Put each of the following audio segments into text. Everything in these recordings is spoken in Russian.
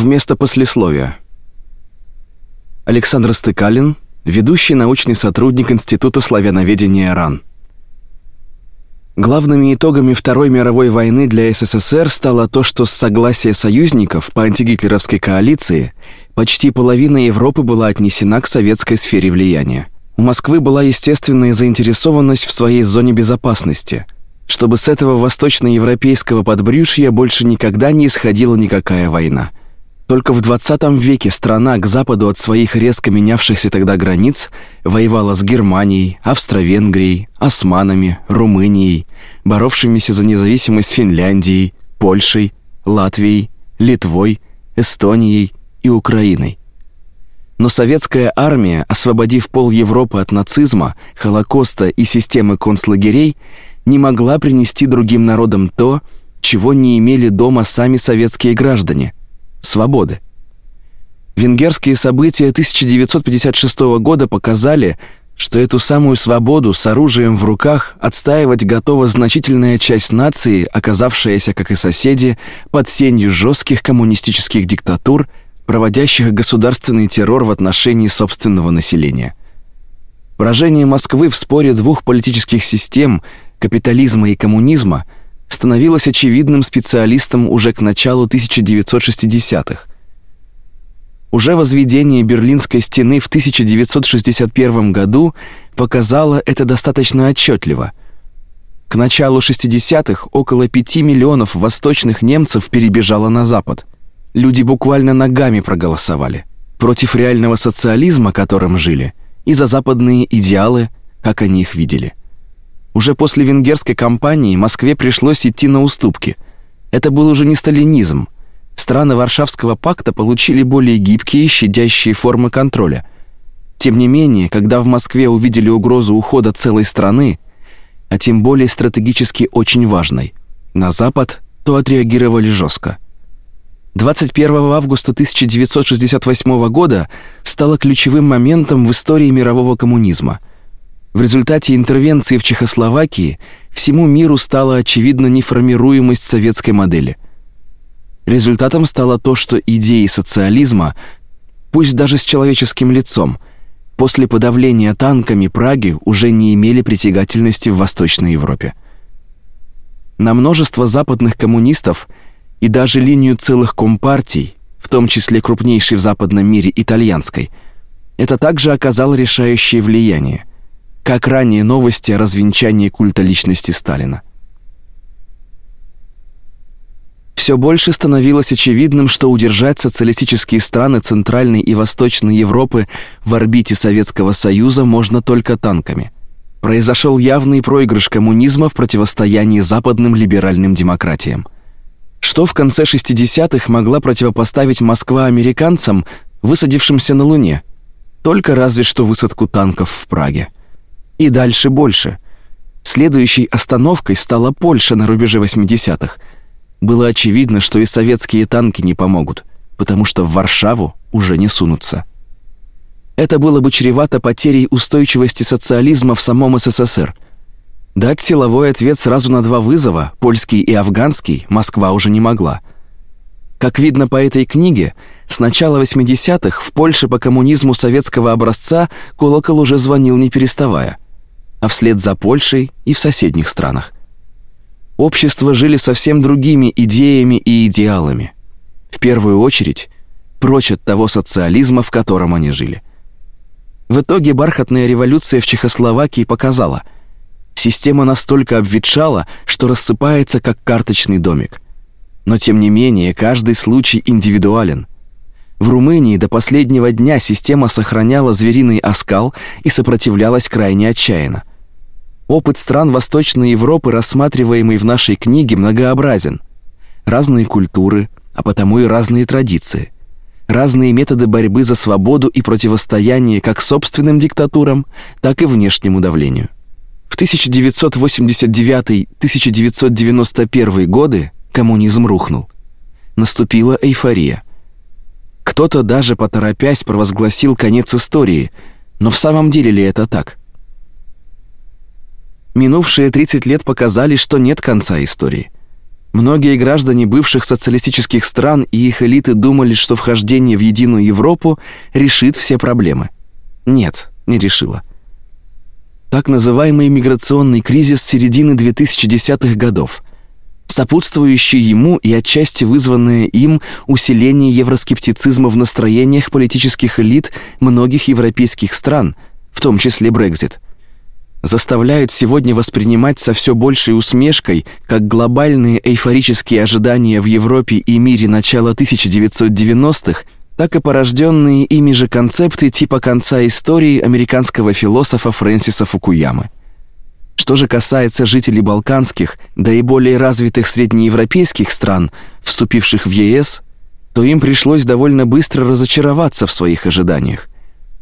Вместо послесловия. Александр Стыкалин, ведущий научный сотрудник Института славяноведения РАН. Главными итогами Второй мировой войны для СССР стало то, что с согласия союзников по антигитлеровской коалиции почти половина Европы была отнесена к советской сфере влияния. У Москвы была естественная заинтересованность в своей зоне безопасности, чтобы с этого восточноевропейского подбрюшья больше никогда не исходила никакая война. Только в 20 веке страна к западу от своих резко менявшихся тогда границ воевала с Германией, Австро-Венгрией, османами, Румынией, боровшимися за независимость Финляндией, Польшей, Латвией, Литвой, Эстонией и Украиной. Но советская армия, освободив пол Европы от нацизма, Холокоста и системы концлагерей, не могла принести другим народам то, чего не имели дома сами советские граждане – свободы. Венгерские события 1956 года показали, что эту самую свободу с оружием в руках отстаивать готова значительная часть нации, оказавшаяся, как и соседи, под сенью жестких коммунистических диктатур, проводящих государственный террор в отношении собственного населения. Поражение Москвы в споре двух политических систем, капитализма и коммунизма – становилось очевидным специалистам уже к началу 1960-х. Уже возведение Берлинской стены в 1961 году показало это достаточно отчетливо. К началу 60-х около 5 миллионов восточных немцев перебежало на запад. Люди буквально ногами проголосовали против реального социализма, которым жили, и за западные идеалы, как они их видели. Уже после венгерской кампании Москве пришлось идти на уступки. Это был уже не сталинизм. Страны Варшавского пакта получили более гибкие, щадящие формы контроля. Тем не менее, когда в Москве увидели угрозу ухода целой страны, а тем более стратегически очень важной, на Запад, то отреагировали жестко. 21 августа 1968 года стало ключевым моментом в истории мирового коммунизма – в результате интервенции в Чехословакии всему миру стала очевидна неформируемость советской модели. Результатом стало то, что идеи социализма, пусть даже с человеческим лицом, после подавления танками Праги уже не имели притягательности в Восточной Европе. На множество западных коммунистов и даже линию целых компартий, в том числе крупнейшей в западном мире итальянской, это также оказало решающее влияние как ранее новости о развенчании культа личности Сталина. Все больше становилось очевидным, что удержать социалистические страны Центральной и Восточной Европы в орбите Советского Союза можно только танками. Произошел явный проигрыш коммунизма в противостоянии западным либеральным демократиям. Что в конце 60-х могла противопоставить Москва американцам, высадившимся на Луне? Только разве что высадку танков в Праге и дальше больше. Следующей остановкой стала Польша на рубеже 80-х. Было очевидно, что и советские танки не помогут, потому что в Варшаву уже не сунутся. Это было бы чревато потерей устойчивости социализма в самом СССР. Дать силовой ответ сразу на два вызова, польский и афганский, Москва уже не могла. Как видно по этой книге, с начала 80-х в Польше по коммунизму советского образца колокол уже звонил не переставая – а вслед за Польшей и в соседних странах. Общества жили совсем другими идеями и идеалами. В первую очередь, прочь от того социализма, в котором они жили. В итоге бархатная революция в Чехословакии показала, система настолько обветшала, что рассыпается как карточный домик. Но тем не менее, каждый случай индивидуален. В Румынии до последнего дня система сохраняла звериный оскал и сопротивлялась крайне отчаянно. Опыт стран Восточной Европы, рассматриваемый в нашей книге, многообразен. Разные культуры, а потому и разные традиции. Разные методы борьбы за свободу и противостояние как собственным диктатурам, так и внешнему давлению. В 1989-1991 годы коммунизм рухнул. Наступила эйфория. Кто-то даже поторопясь провозгласил конец истории, но в самом деле ли это так? Минувшие 30 лет показали, что нет конца истории. Многие граждане бывших социалистических стран и их элиты думали, что вхождение в единую Европу решит все проблемы. Нет, не решило. Так называемый миграционный кризис середины 2010-х годов, сопутствующий ему и отчасти вызванное им усиление евроскептицизма в настроениях политических элит многих европейских стран, в том числе Брексит – заставляют сегодня воспринимать со все большей усмешкой как глобальные эйфорические ожидания в Европе и мире начала 1990-х, так и порожденные ими же концепты типа конца истории американского философа Фрэнсиса Фукуямы. Что же касается жителей балканских, да и более развитых среднеевропейских стран, вступивших в ЕС, то им пришлось довольно быстро разочароваться в своих ожиданиях.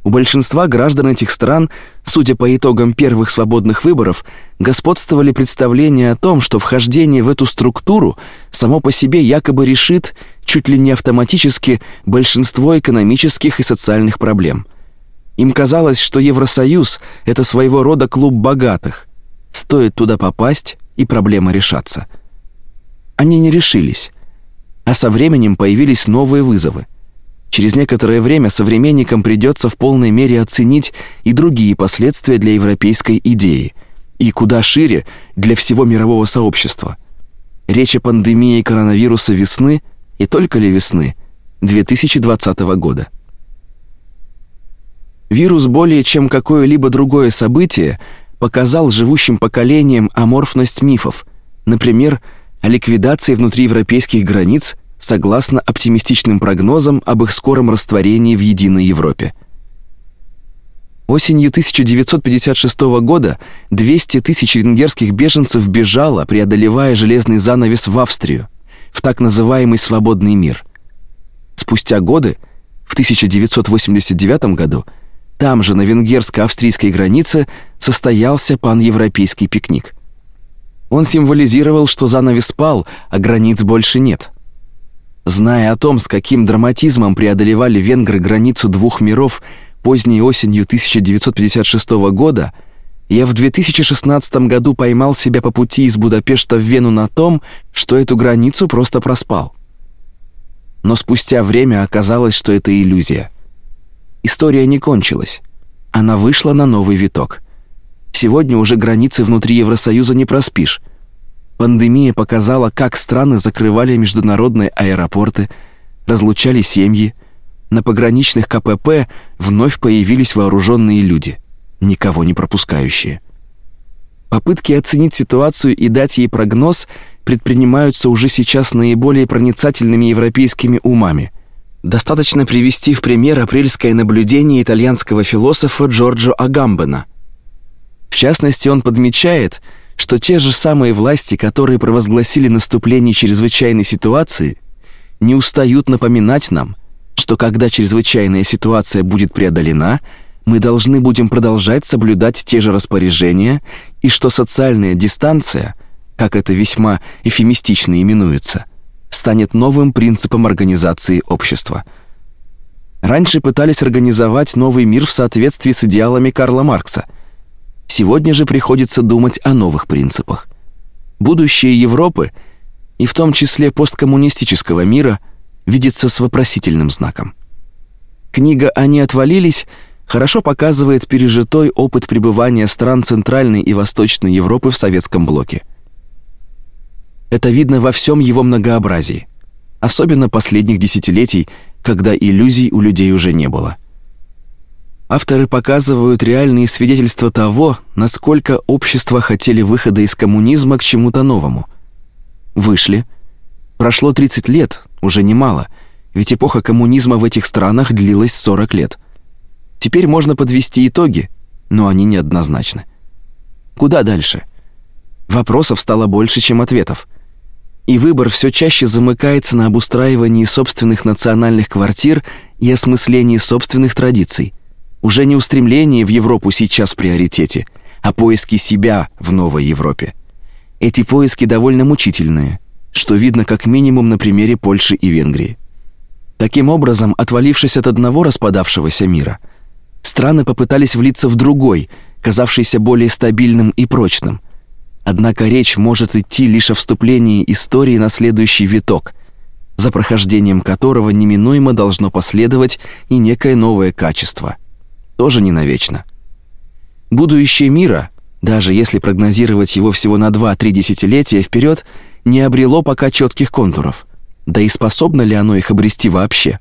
У большинства граждан этих стран, судя по итогам первых свободных выборов, господствовали представления о том, что вхождение в эту структуру само по себе якобы решит чуть ли не автоматически большинство экономических и социальных проблем. Им казалось, что Евросоюз это своего рода клуб богатых. Стоит туда попасть, и проблемы решатся. Они не решились, а со временем появились новые вызовы – Через некоторое время современникам придется в полной мере оценить и другие последствия для европейской идеи, и куда шире для всего мирового сообщества. Речь о пандемии коронавируса весны и только ли весны 2020 года. Вирус более чем какое-либо другое событие показал живущим поколениям аморфность мифов, например, о ликвидации внутриевропейских границ согласно оптимистичным прогнозам об их скором растворении в единой Европе. Осенью 1956 года 200 тысяч венгерских беженцев бежало, преодолевая железный занавес в Австрию, в так называемый свободный мир. Спустя годы, в 1989 году, там же на венгерско-австрийской границе состоялся паневропейский пикник. Он символизировал, что занавес пал, а границ больше нет. Зная о том, с каким драматизмом преодолевали венгры границу двух миров поздней осенью 1956 года, я в 2016 году поймал себя по пути из Будапешта в Вену на том, что эту границу просто проспал. Но спустя время оказалось, что это иллюзия. История не кончилась. Она вышла на новый виток. Сегодня уже границы внутри Евросоюза не проспишь. Пандемия показала, как страны закрывали международные аэропорты, разлучали семьи. На пограничных КПП вновь появились вооруженные люди, никого не пропускающие. Попытки оценить ситуацию и дать ей прогноз предпринимаются уже сейчас наиболее проницательными европейскими умами. Достаточно привести в пример апрельское наблюдение итальянского философа Джорджо Агамбена. В частности, он подмечает, что те же самые власти, которые провозгласили наступление чрезвычайной ситуации, не устают напоминать нам, что когда чрезвычайная ситуация будет преодолена, мы должны будем продолжать соблюдать те же распоряжения и что социальная дистанция, как это весьма эфемистично именуется, станет новым принципом организации общества. Раньше пытались организовать новый мир в соответствии с идеалами Карла Маркса – Сегодня же приходится думать о новых принципах. Будущее Европы, и в том числе посткоммунистического мира, видится с вопросительным знаком. Книга «Они отвалились» хорошо показывает пережитой опыт пребывания стран Центральной и Восточной Европы в советском блоке. Это видно во всем его многообразии, особенно последних десятилетий, когда иллюзий у людей уже не было. Авторы показывают реальные свидетельства того, насколько общества хотели выхода из коммунизма к чему-то новому. Вышли. Прошло 30 лет, уже немало, ведь эпоха коммунизма в этих странах длилась 40 лет. Теперь можно подвести итоги, но они неоднозначны. Куда дальше? Вопросов стало больше, чем ответов. И выбор все чаще замыкается на обустраивании собственных национальных квартир и осмыслении собственных традиций. Уже не устремление в Европу сейчас в приоритете, а поиски себя в новой Европе. Эти поиски довольно мучительные, что видно как минимум на примере Польши и Венгрии. Таким образом, отвалившись от одного распадавшегося мира, страны попытались влиться в другой, казавшийся более стабильным и прочным. Однако речь может идти лишь о вступлении истории на следующий виток, за прохождением которого неминуемо должно последовать и некое новое качество, тоже не навечно. Будущее мира, даже если прогнозировать его всего на 2-3 десятилетия вперед, не обрело пока четких контуров. Да и способно ли оно их обрести вообще?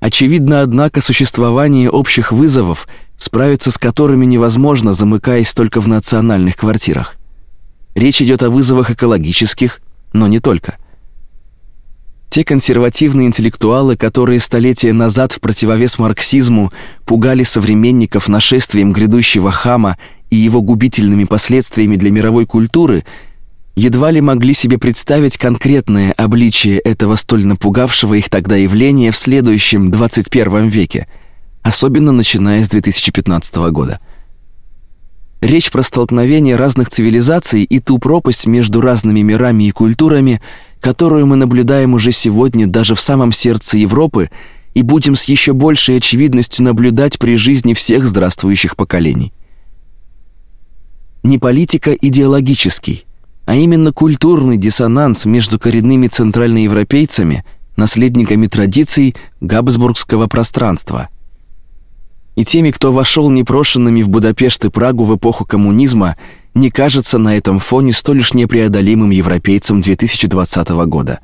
Очевидно, однако, существование общих вызовов, справиться с которыми невозможно, замыкаясь только в национальных квартирах. Речь идет о вызовах экологических, но не только. Те консервативные интеллектуалы, которые столетия назад в противовес марксизму пугали современников нашествием грядущего хама и его губительными последствиями для мировой культуры – едва ли могли себе представить конкретное обличие этого столь напугавшего их тогда явления в следующем 21 веке, особенно начиная с 2015 года. Речь про столкновение разных цивилизаций и ту пропасть между разными мирами и культурами, которую мы наблюдаем уже сегодня даже в самом сердце Европы и будем с еще большей очевидностью наблюдать при жизни всех здравствующих поколений. Не политика идеологический, а именно культурный диссонанс между коренными центральноевропейцами, наследниками традиций габсбургского пространства, и теми, кто вошел непрошенными в Будапешт и Прагу в эпоху коммунизма, не кажется на этом фоне столь уж непреодолимым европейцам 2020 года.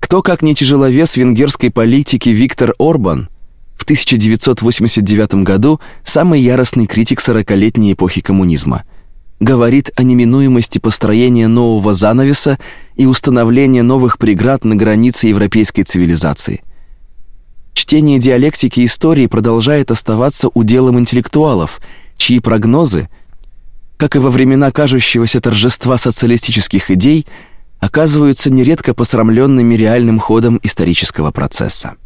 Кто, как не тяжеловес венгерской политики Виктор Орбан, в 1989 году самый яростный критик сорокалетней эпохи коммунизма – говорит о неминуемости построения нового занавеса и установления новых преград на границе европейской цивилизации. Чтение диалектики истории продолжает оставаться уделом интеллектуалов, чьи прогнозы, как и во времена кажущегося торжества социалистических идей, оказываются нередко посрамленными реальным ходом исторического процесса.